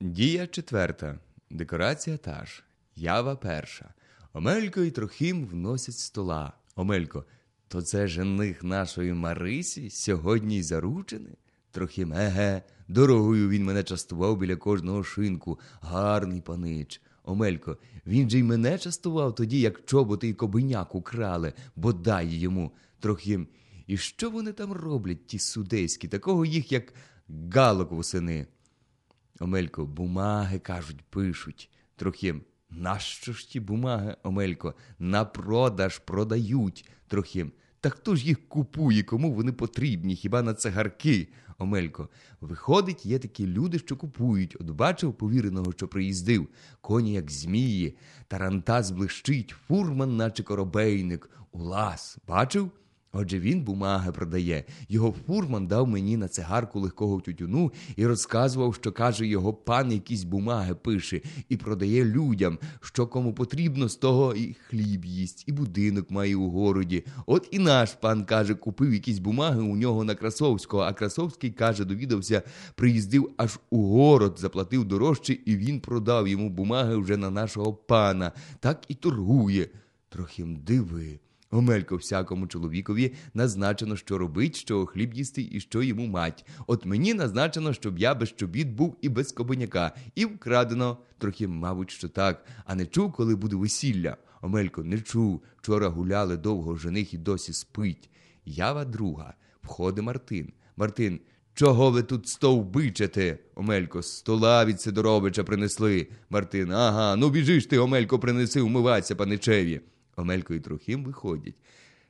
Дія четверта. Декорація та ж. Ява перша. Омелько і Трохим вносять стола. Омелько, то це жених нашої Марисі сьогодні й заручений? Трохим, еге, дорогою він мене частував біля кожного шинку. Гарний панич. Омелько, він же й мене частував тоді, як чоботи й кобиняку крали, бодай йому. Трохим. І що вони там роблять, ті судейські, такого їх, як галок восени? Омелько, бумаги, кажуть, пишуть. Трохим. Нащо ж ті бумаги, Омелько? На продаж продають. Трохим. Та хто ж їх купує, кому вони потрібні, хіба на цигарки? Омелько. Виходить, є такі люди, що купують. От бачив повіреного, що приїздив. Коні, як змії, тарантас блищить, фурман, наче коробейник. Улас. Бачив? Отже, він бумаги продає. Його фурман дав мені на цигарку легкого тютюну і розказував, що каже, його пан якісь бумаги пише і продає людям, що кому потрібно, з того і хліб їсть, і будинок має у городі. От і наш пан каже, купив якісь бумаги у нього на Красовського, а Красовський каже, довідався, приїздив аж у город, заплатив дорожче, і він продав йому бумаги вже на нашого пана. Так і торгує. Трохим диви. Омелько всякому чоловікові назначено, що робить, що хліб їсти і що йому мать. От мені назначено, щоб я без чобіт був і без кобиняка, і вкрадено, трохи, мабуть, що так, а не чув, коли буде весілля. Омелько не чув. Вчора гуляли довго, жених і досі спить. Ява друга. Входить Мартин. Мартин. Чого ви тут стовбичите? Омелько, стола від Сидоровича принесли. Мартин, ага, ну біжиш ти, Омелько, принеси умиватися паничеві. Омелько і Трохим виходять.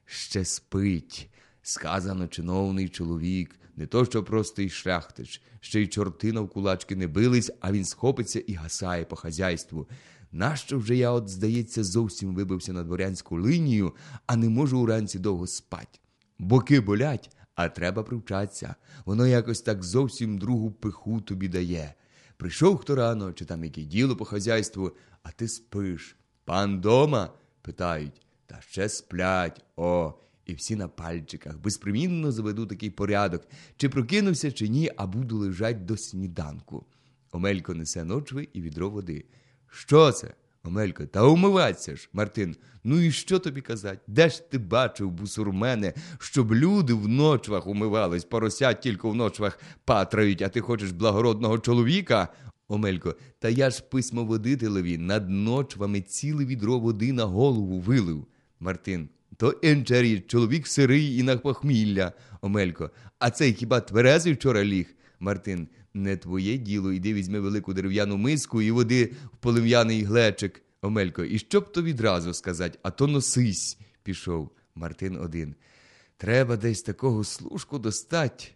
Ще спить. Сказано, чиновний чоловік, не то що простий шляхтич, ще й чортина в кулачки не бились, а він схопиться і гасає по хазяйству. Нащо вже я, от, здається, зовсім вибився на дворянську линію, а не можу уранці довго спать. Боки болять, а треба привчатися. Воно якось так зовсім другу пиху тобі дає. Прийшов хто рано, чи там яке діло по хазяйству, а ти спиш. Пан дома? Питають. Та ще сплять. О, і всі на пальчиках. Безпримінно заведу такий порядок. Чи прокинувся, чи ні, а буду лежать до сніданку. Омелько несе ночви і відро води. Що це? Омелько, та умиватися ж, Мартин. Ну і що тобі казать? Де ж ти бачив, бусурмене, щоб люди в ночвах умивались, поросят тільки в ночвах патрають, а ти хочеш благородного чоловіка? Омелько, та я ж письмоводителеві над ночвами ціле відро води на голову вилив. Мартин. То інчері, чоловік сирий і на похмілля. Омелько. А цей хіба тверезий вчора ліг? Мартин. Не твоє діло, іди візьми велику дерев'яну миску і води в полум'яний глечик. Омелько, і що б то відразу сказать, а то носись, пішов. Мартин один. Треба десь такого служку достать,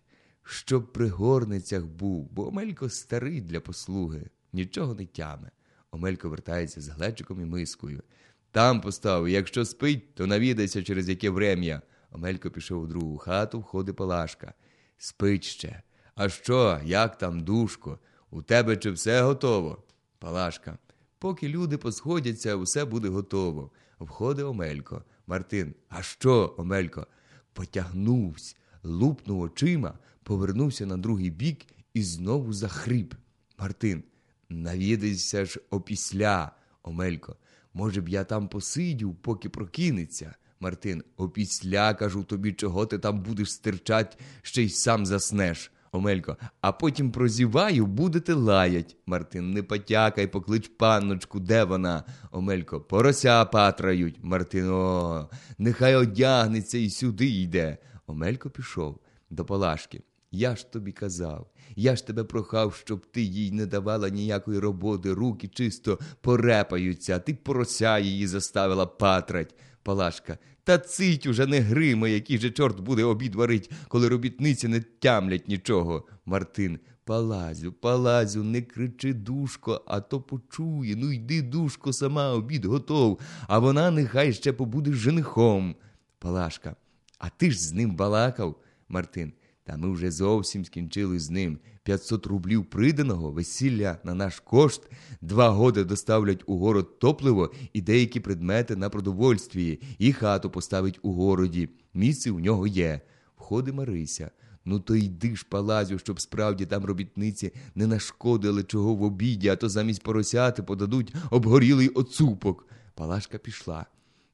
щоб при горницях був, бо Омелько старий для послуги, нічого не тяме. Омелько вертається з глечиком і мискою. Там постав, якщо спить, то навідайся через яке врем'я. Омелько пішов у другу хату, входить Палашка. Спить ще. А що, як там, душко? У тебе чи все готово? Палашка. Поки люди посходяться, усе буде готово. Входить Омелько. Мартин. А що, Омелько? Потягнувся, лупнув очима, повернувся на другий бік і знову захріп. Мартин. Навідайся ж опісля, Омелько. Може б, я там посидів, поки прокинеться. Мартин, опісля кажу тобі, чого ти там будеш стирчать, ще й сам заснеш. Омелько, а потім прозіваю, будете лаять. Мартин, не потякай, поклич панночку, де вона? Омелько, порося патрають. Мартин, о, нехай одягнеться і сюди йде. Омелько пішов до Палашки. Я ж тобі казав, я ж тебе прохав, щоб ти їй не давала ніякої роботи, руки чисто порепаються, ти порося її заставила патрать. Палашка, та цить уже не грима, який же чорт буде обід варить, коли робітниці не тямлять нічого. Мартин, палазю, палазю, не кричи, душко, а то почує. Ну йди, душко, сама обід готов, а вона нехай ще побуде женихом. Палашка, а ти ж з ним балакав, Мартин. Та ми вже зовсім скінчили з ним. 500 рублів приданого, весілля на наш кошт, два годи доставлять у город топливо і деякі предмети на продовольстві, і хату поставить у городі. Місце у нього є. Входить Марися. Ну то йди ж палазю, щоб справді там робітниці не нашкодили чого в обіді, а то замість поросяти подадуть обгорілий оцупок. Палашка пішла.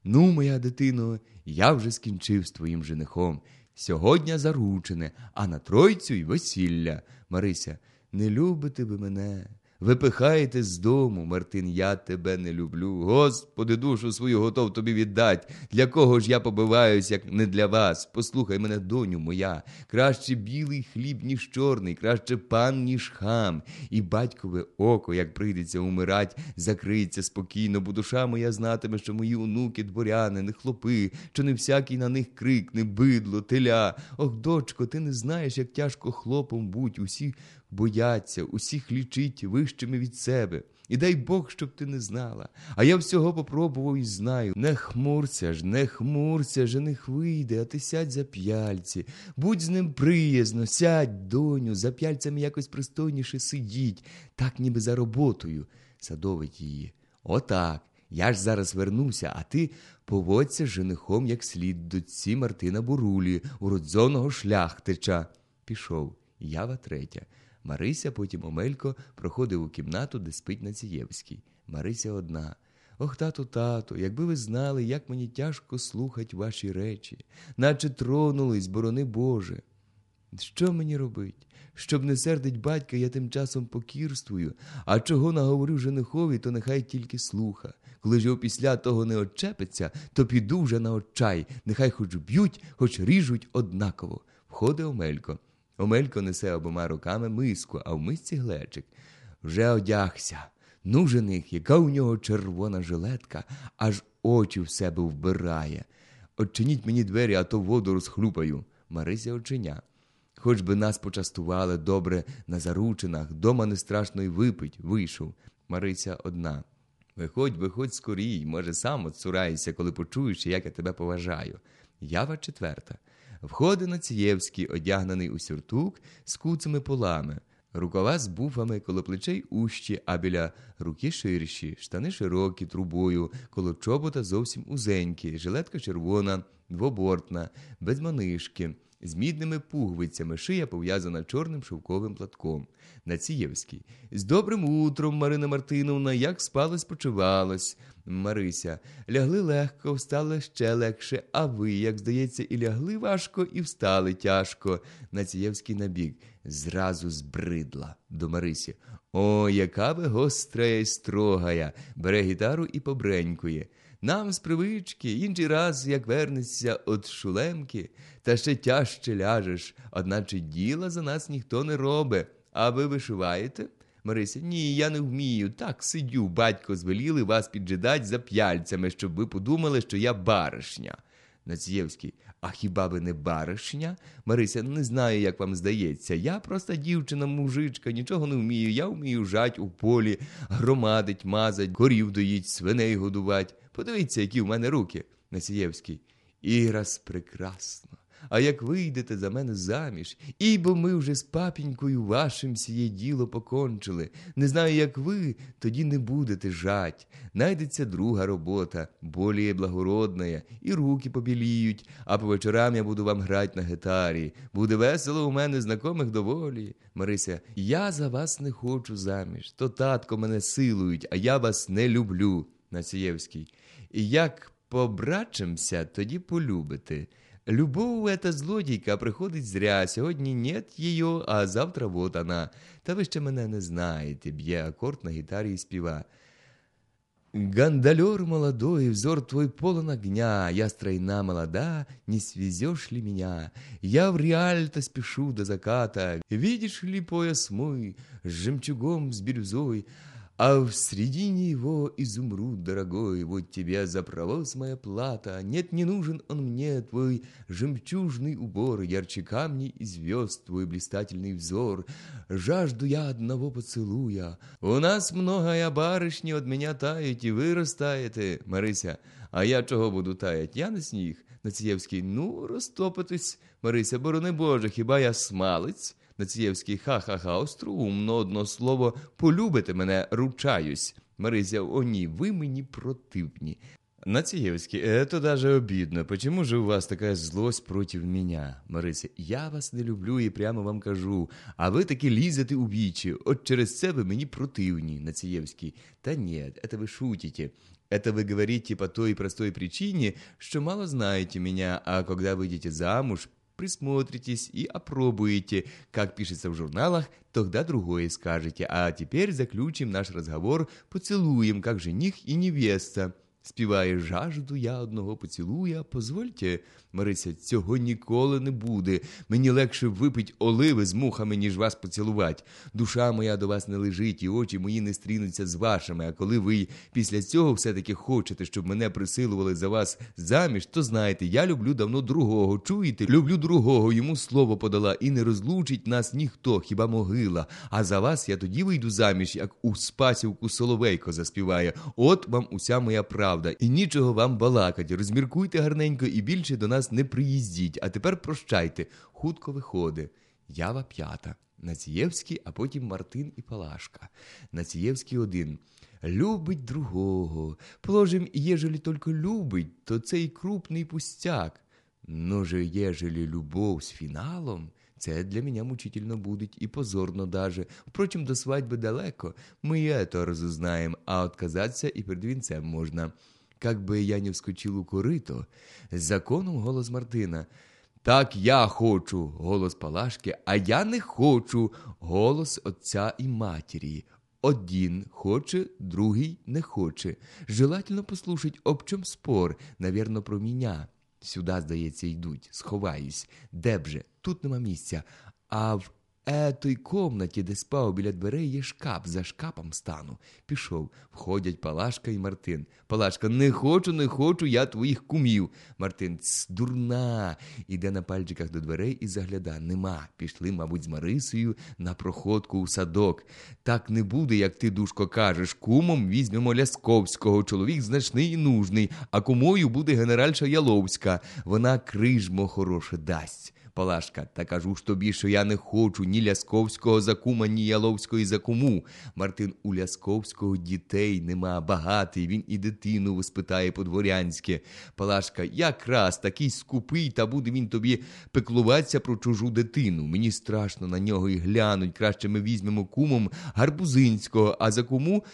Ну, моя дитино, я вже скінчив з твоїм женихом. Сьогодні заручене, а на тройцю й весілля. Марися, не любите ви мене. Випихаєте з дому, Мартин, я тебе не люблю. Господи, душу свою готов тобі віддать. Для кого ж я побиваюсь, як не для вас? Послухай мене, доню моя. Краще білий хліб, ніж чорний, краще пан, ніж хам. І батькове око, як прийдеться умирать, закриється спокійно, бо душа моя знатиме, що мої онуки, дворяни, не хлопи, що не всякий на них крикне, бидло, теля. Ох, дочко, ти не знаєш, як тяжко хлопом будь усі бояться, усіх лічить вищими від себе. І дай Бог, щоб ти не знала. А я всього попробував і знаю. Не хмурся ж, не хмурся, жених вийде, а ти сядь за п'яльці. Будь з ним приязно, сядь, доню, за п'яльцями якось пристойніше сидіть, так ніби за роботою. Садовить її. Отак. Я ж зараз вернуся, а ти поводься з женихом як слід дочці Мартина Бурулі, уродзоного шляхтича. Пішов. Ява третя. Марися, потім Омелько проходив у кімнату, де спить Націєвський. Марися одна. Ох, тату, тату, якби ви знали, як мені тяжко слухать ваші речі, наче тронулись, борони Боже. Що мені робить? Щоб не сердить батька, я тим часом покірствую, а чого наговорю женихові, то нехай тільки слуха. Коли ж опісля того не отчепиться, то піду вже на отчай, нехай хоч б'ють, хоч ріжуть однаково. Входить Омелько. Омелько несе обома руками миску, а в мисці глечик. Вже одягся. Ну, жених, яка у нього червона жилетка, аж очі в себе вбирає. Отчиніть мені двері, а то воду розхлюпаю. Марися очиня. Хоч би нас почастували добре на заручинах, дома не страшно й випить, вийшов. Марися одна. Виходь, виходь скорій, може, сам отцураєшся, коли почуєш, як я тебе поважаю. Ява четверта. Входить Націєвський, одягнений у сюртук з куцими полами, рукава з буфами, коло плечей ущі, а біля руки ширші, штани широкі, трубою, коло чобота зовсім узенькі, жилетка червона, двобортна, без манишки. З мідними пуговицями шия пов'язана чорним шовковим платком. Націєвський. З добрим утром, Марина Мартиновна, як спалось, почувалось. Марися. Лягли легко, встали ще легше, а ви, як здається, і лягли важко, і встали тяжко. Націєвський набік. Зразу збридла до Марисі. О, яка ви гостра й строгая. Бере гітару і побренькує. Нам з привички, інший раз, як вернешся от шулемки, та ще тяжче ляжеш, одначе діла за нас ніхто не робить. А ви вишиваєте? Марися, ні, я не вмію. Так сидю, батько звеліли вас піджидать за п'яльцями, щоб ви подумали, що я баришня. Націєвський, а хіба ви не баришня? Марися, не знаю, як вам здається. Я просто дівчина, мужичка, нічого не вмію. Я вмію жать у полі, громадить, мазать, корів доїть, свиней годувать. Подивіться, які в мене руки. Націєвський. Ірас прекрасно. А як вийдете за мене заміж, і бо ми вже з папінькою вашим сіє діло покончили. Не знаю, як ви, тоді не будете жать. Найдеться друга робота, боліє благородна, і руки побіліють, а по вечорам я буду вам грать на гітарі. Буде весело у мене знайомих доволі. Марися, я за вас не хочу заміж. То татко мене силують, а я вас не люблю. Націєвський. Як побрачимся, тоді полюбите. Любов эта злодійка приходить зря. Сьогодні нет її, а завтра вот она. Та ви ще мене не знаєте, б'є акорд на гітарі і співа. Гандалер молодой, взор твой полон огня, Я стройна молода, не свезешь ли меня? Я в реаль-то спешу до заката, Видишь ли пояс мой с жемчугом, с бирюзой, а в середине его изумруд дорогой, вот тебе за провоз моя плата. Нет, не нужен он мне, твой жемчужный убор, ярче камней и звезд, твой блистательный взор. Жажду я одного поцелуя. У нас многая барышни от меня тают, и вы растаєте, Марися. А я чого буду таять? Я не сніг. Націєвський, ну, розтопитись, Марися, борони Боже, хіба я смалець? Націєвський ха-ха-ха, остроумно, одно слово, полюбите мене, ручаюсь. Марися, о ні, ви мені противні. Нациевский, это даже обидно. Почему же у вас такая злость против меня? Марися, я вас не люблю і прямо вам кажу. А ви таки лізете у вічі. От через це ви мені противні, Нациевский. Та ні, это вы шутите. Это вы говорите по той простой причине, что мало знаете меня, а когда выйдете замуж, присмотритесь и опробуете, как пишется в журналах, тогда другое скажете. А теперь заключим наш разговор поцелуем, как жених и невеста. Співає жажду я одного поцілуя. Позвольте, Марися, цього ніколи не буде. Мені легше випить оливи з мухами, ніж вас поцілувати. Душа моя до вас не лежить, і очі мої не стрінуться з вашими. А коли ви після цього все-таки хочете, щоб мене присилували за вас заміж, то знайте, я люблю давно другого. Чуєте? Люблю другого, йому слово подала, і не розлучить нас ніхто, хіба могила. А за вас я тоді вийду заміж, як у спасівку Соловейко заспіває. От вам уся моя правда правда, і нічого вам балакать. Розміркуйте гарненько і більше до нас не приїздіть. А тепер прощайте. Хутко виходи. Ява п'ята. Націєвський, а потім Мартин і Палашка. Націєвський один. Любить другого. Положим, ежели только любить, то це й крупний пустяк. Но же, ежели любов з фіналом, це для меня мучительно будет и позорно даже. Впрочем, до свадьбы далеко. Мы и это разузнаем, а отказаться и перед венцем можно. Как би я не вскочив у корито, з законом голос Мартина. Так я хочу, голос Палашки, а я не хочу, голос отця і матері. Один хоче, другий не хоче. Желательно послушать, об чому спор, навірно, про меня. Сюди, здається, йдуть, сховаюсь. Де б же? Тут нема місця. А в етой комнаті, де спав біля дверей, є шкаф, за шкапом стану. Пішов. Входять Палашка і Мартин. Палашка, не хочу, не хочу, я твоїх кумів. Мартин, ц, дурна. Іде на пальчиках до дверей і загляда. Нема. Пішли, мабуть, з Марисою на проходку у садок. Так не буде, як ти, душко, кажеш. Кумом візьмемо Лясковського. Чоловік значний і нужний, а кумою буде генеральша Яловська. Вона крижмо хороше дасть. Палашка, та кажу ж тобі, що я не хочу ні Лясковського за кума, ні Яловської за куму. Мартин у Лясковського дітей нема багатий, він і дитину воспитає по-дворянськи. Палашка, якраз такий скупий, та буде він тобі пеклуватися про чужу дитину. Мені страшно на нього і глянуть. Краще ми візьмемо кумом Гарбузинського, а за куму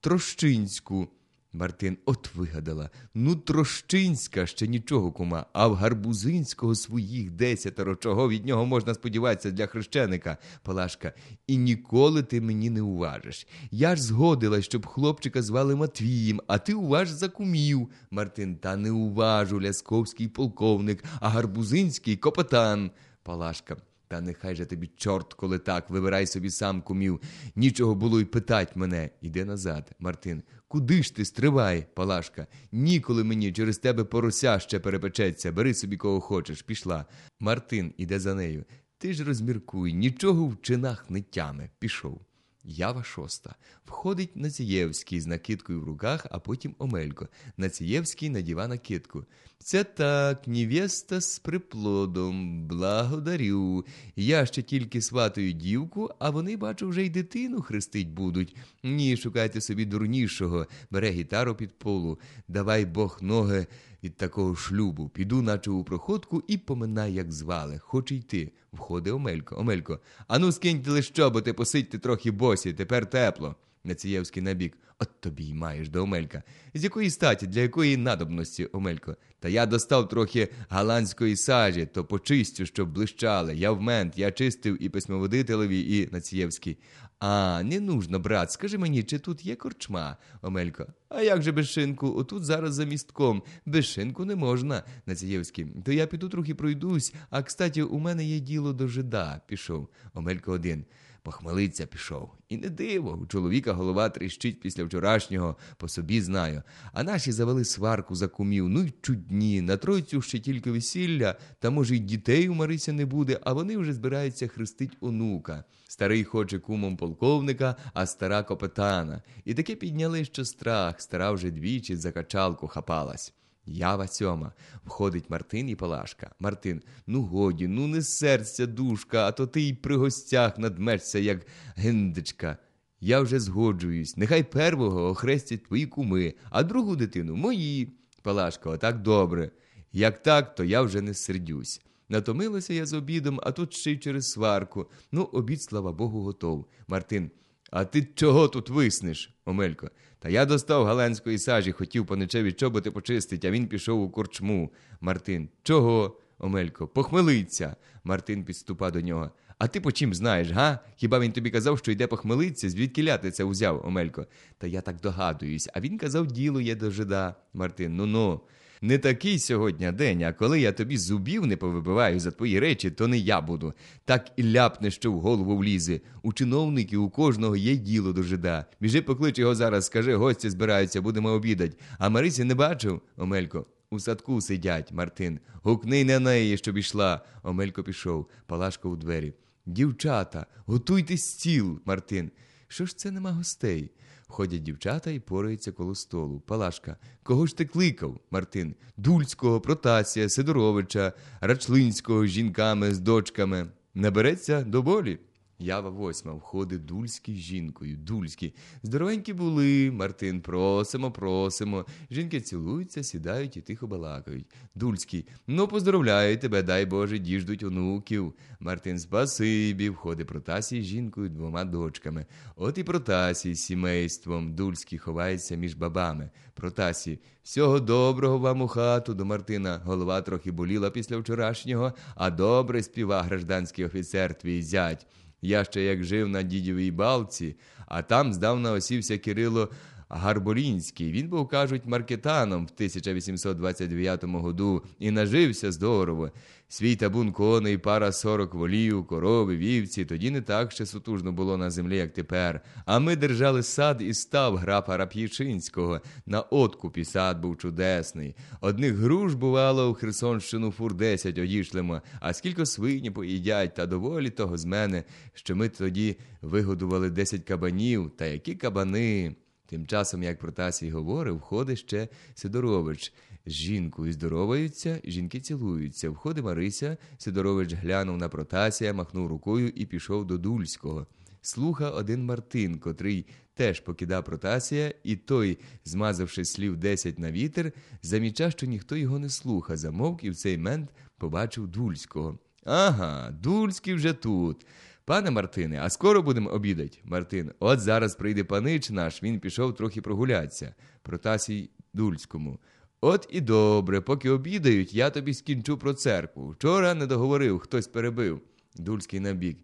Трощинську. Мартин от вигадала. Ну, Трощинська ще нічого кума, а в Гарбузинського своїх десятеро. Чого від нього можна сподіватися для хрещеника, Палашка, і ніколи ти мені не уважиш. Я ж згодилась, щоб хлопчика звали Матвієм, а ти уваж за кумів. Мартин, та не уважу, лясковський полковник, а Гарбузинський копотан. Палашка. Та нехай же тобі, чорт, коли так, вибирай собі сам кумів. Нічого було й питать мене. Іде назад, Мартин. Куди ж ти стривай, Палашка? Ніколи мені через тебе порося ще перепечеться. Бери собі кого хочеш. Пішла. Мартин іде за нею. Ти ж розміркуй, нічого в чинах не тяме. Пішов. Ява шоста. Входить Націєвський з накидкою в руках, а потім Омелько. Націєвський надіва накидку. Це так, невеста з приплодом. Благодарю. Я ще тільки сватаю дівку, а вони, бачу, вже й дитину хрестить будуть. Ні, шукайте собі дурнішого. Бере гітару під полу. Давай Бог ноги від такого шлюбу. Піду, наче у проходку, і поминай, як звали. Хоче йти. Входить Омелько. Омелько. Ану, скиньте лищоботи, посидьте трохи босі, тепер тепло. Націєвський набік. От тобі й маєш до Омелька. З якої статі, для якої надобності, Омелько? Та я достав трохи голландської сажі, то почистю, щоб блищали. Я в мент, я чистив і письмоводителеві, і Націєвський. А, не нужно, брат, скажи мені, чи тут є корчма, Омелько? А як же без шинку? Отут зараз за містком. Без шинку не можна, Націєвський. То я піду трохи пройдусь, а кстати, у мене є діло до жида, пішов. Омелько один похмелиться пішов. І не диво, у чоловіка голова тріщить після вчорашнього, по собі знаю. А наші завели сварку за кумів, ну й чудні, на тройцю ще тільки весілля, та, може, й дітей у Марися не буде, а вони вже збираються хрестить онука. Старий хоче кумом полковника, а стара капетана. І таке підняли, що страх, стара вже двічі за качалку хапалась. Ява сьома. Входить Мартин і Палашка. Мартин, ну годі, ну не серця душка, а то ти й при гостях надмешся, як гендичка. Я вже згоджуюсь. Нехай первого охрестять твої куми, а другу дитину мої. Палашко, отак добре. Як так, то я вже не сердюсь. Натомилася я з обідом, а тут ще й через сварку. Ну, обід, слава Богу, готов. Мартин. А ти чого тут виснеш, Омелько? Та я достав галенської сажі, хотів паничеві чоботи почистить, а він пішов у корчму. Мартин. Чого? Омелько, похмелиться. Мартин підступа до нього. А ти по чим знаєш, га? Хіба він тобі казав, що йде похмелиться, звідки ляти це узяв, Омелько? Та я так догадуюсь, а він казав, діло є до жида. Мартин, ну ну. Не такий сьогодні день, а коли я тобі зубів не повибиваю за твої речі, то не я буду. Так і ляпне, що в голову влізе. У чиновників у кожного є діло до жида. Біжи, поклич його зараз, скажи, гості збираються, будемо обідать. А Марисі не бачив, Омелько. У садку сидять, Мартин. Гукни на неї, щоб ішла. Омелько пішов, Палашко у двері. Дівчата, готуйте стіл, Мартин. Що ж це нема гостей? Ходять дівчата і пораються коло столу. Палашка. Кого ж ти кликав, Мартин? Дульського, Протасія, Сидоровича, Рачлинського з жінками, з дочками. Набереться до болі. Ява восьма входить Дульський з жінкою. Дульський. Здоровенькі були, Мартин, просимо, просимо. Жінки цілуються, сідають і тихо балакають. Дульський. Ну, поздоровляю тебе, дай Боже, діждуть онуків. Мартин, спасибі, входить Протасій з жінкою двома дочками. От і Протасій з сімейством. Дульський ховається між бабами. Протасій. Всього доброго вам у хату до Мартина. Голова трохи боліла після вчорашнього, а добре співа гражданський офіцер твій зять. Я ще як жив на дідівій балці, а там здавна осівся Кирило Гарболінський. Він був, кажуть, маркетаном в 1829 году і нажився здорово. Свій табун коней, пара сорок волів, корови, вівці, тоді не так ще сутужно було на землі, як тепер. А ми держали сад і став графа Рап'ячинського. На откупі сад був чудесний. Одних груш, бувало, у Херсонщину фур десять одішлемо, а скільки свині поїдять, та доволі того з мене, що ми тоді вигодували десять кабанів, та які кабани. Тим часом, як Протасій говорив, входить ще Сидорович. З жінкою здороваються, жінки цілуються. Входить Марися, Сидорович глянув на Протасія, махнув рукою і пішов до Дульського. Слуха один Мартин, котрий теж покидав Протасія, і той, змазавши слів десять на вітер, замічав, що ніхто його не слуха, замовк і в цей мент побачив Дульського. Ага, Дульський вже тут. Пане Мартине, а скоро будемо обідать? Мартин, от зараз прийде панич наш, він пішов трохи прогулятися. Протасій Дульському. От і добре, поки обідають, я тобі скінчу про церкву. Вчора не договорив, хтось перебив. Дульський набік.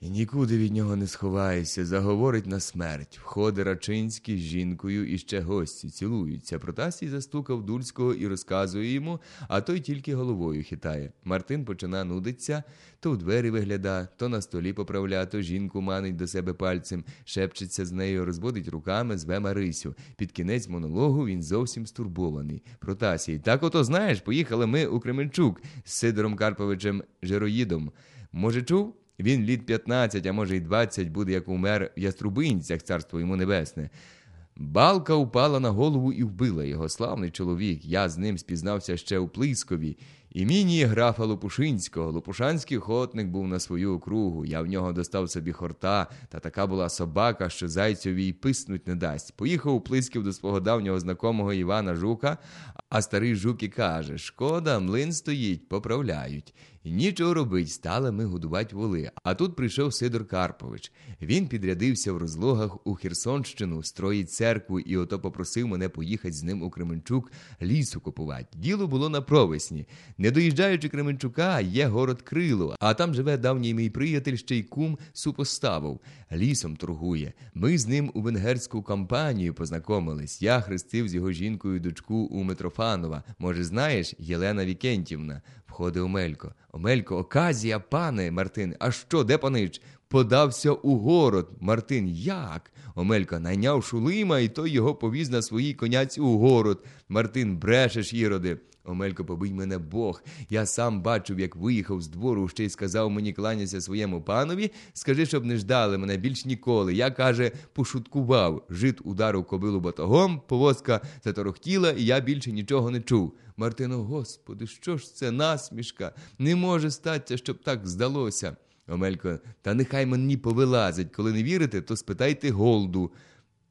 І нікуди від нього не сховаєшся, заговорить на смерть. Входить Рачинський з жінкою і ще гості цілуються. Протасій застукав Дульського і розказує йому, а той тільки головою хитає. Мартин почина нудиться, то в двері вигляда, то на столі поправля, то жінку манить до себе пальцем, шепчеться з нею, розводить руками, зве Марисю. Під кінець монологу він зовсім стурбований. Протасій, так ото знаєш, поїхали ми у Кременчук з Сидором Карповичем Жироїдом. Може, чув? Він літ 15, а може й 20 буде, як умер в Яструбинцях, царство йому небесне. Балка упала на голову і вбила його славний чоловік. Я з ним спізнався ще у Плискові. Імені графа Лопушинського. Лопушанський охотник був на свою округу. Я в нього достав собі хорта, та така була собака, що зайцеві й писнуть не дасть. Поїхав у Плисків до свого давнього знакомого Івана Жука, а старий жук і каже: Шкода, млин стоїть, поправляють. Нічого робить, стали ми годувати воли. А тут прийшов Сидор Карпович. Він підрядився в розлогах у Херсонщину, строїть церкву, і ото попросив мене поїхати з ним у Кременчук лісу купувати. Діло було на провесні. Не доїжджаючи Кременчука, є город Крило, а там живе давній мій приятель, ще й кум супоставив. Лісом торгує. Ми з ним у венгерську компанію познайомились. Я хрестив з його жінкою дочку у Митрофанова. Може, знаєш, Єлена Вікентівна. Входить Омелько. Омелько, оказія, пане Мартин. А що, де панич? Подався у город. Мартин, як? Омелько найняв шулима, і той його повіз на своїй коняці у город. Мартин, брешеш, іроди. Омелько, побий мене Бог. Я сам бачив, як виїхав з двору, ще й сказав мені кланяться своєму панові. Скажи, щоб не ждали мене більш ніколи. Я, каже, пошуткував. Жит ударив кобилу батогом, повозка заторохтіла, і я більше нічого не чув. Мартино, господи, що ж це насмішка? Не може статися, щоб так здалося. Омелько, та нехай мені повилазить. Коли не вірите, то спитайте голду.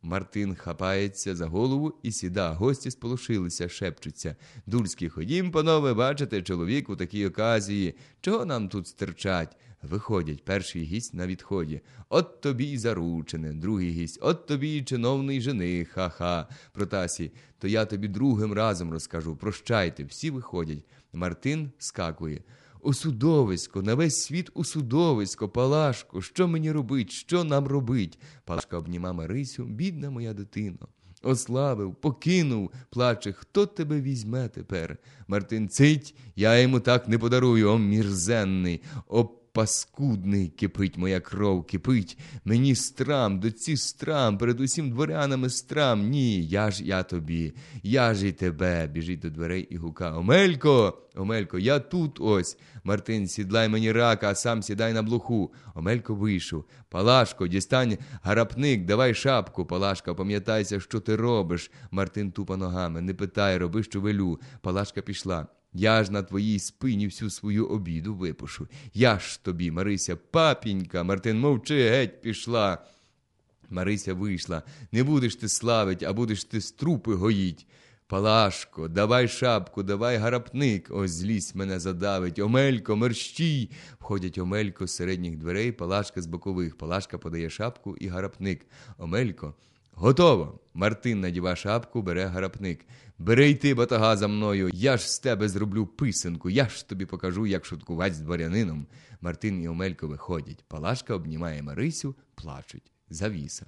Мартин хапається за голову і сіда. Гості сполошилися, шепчуться. Дульський, ходім, панове, бачите, чоловік у такій оказії. Чого нам тут стирчать? Виходять, перший гість на відході. От тобі й заручене, другий гість, от тобі й чиновний жених, ха-ха. Протасій, то я тобі другим разом розкажу. Прощайте, всі виходять. Мартин скакує. У судовисько, на весь світ у судовисько, Палашко, що мені робить, що нам робить? Палашка обніма Марисю, бідна моя дитино. Ославив, покинув, плаче, хто тебе візьме тепер? Мартин цить, я йому так не подарую, о мірзенний, о паскудний, кипить моя кров, кипить. Мені страм, доці страм, перед усім дворянами страм. Ні, я ж я тобі, я ж і тебе. Біжить до дверей і гука. Омелько, Омелько, я тут ось. Мартин, сідлай мені рака, а сам сідай на блоху. Омелько вийшов. Палашко, дістань гарапник, давай шапку. Палашка, пам'ятайся, що ти робиш. Мартин тупа ногами. Не питай, роби, що велю. Палашка пішла. Я ж на твоїй спині всю свою обіду випушу. Я ж тобі, Марися, папінька, Мартин, мовчи, геть пішла. Марися вийшла. Не будеш ти славить, а будеш ти струпи гоїть. Палашко, давай шапку, давай гарапник. Ось злість мене задавить. Омелько, мерщій. Входять Омелько з середніх дверей, Палашка з бокових. Палашка подає шапку і гарапник. Омелько. Готово. Мартин надіва шапку, бере гарапник. Бери й ти батага за мною, я ж з тебе зроблю писанку, я ж тобі покажу, як шуткувати з дворянином. Мартин і Омелько виходять. Палашка обнімає Марисю, плачуть. Завіса.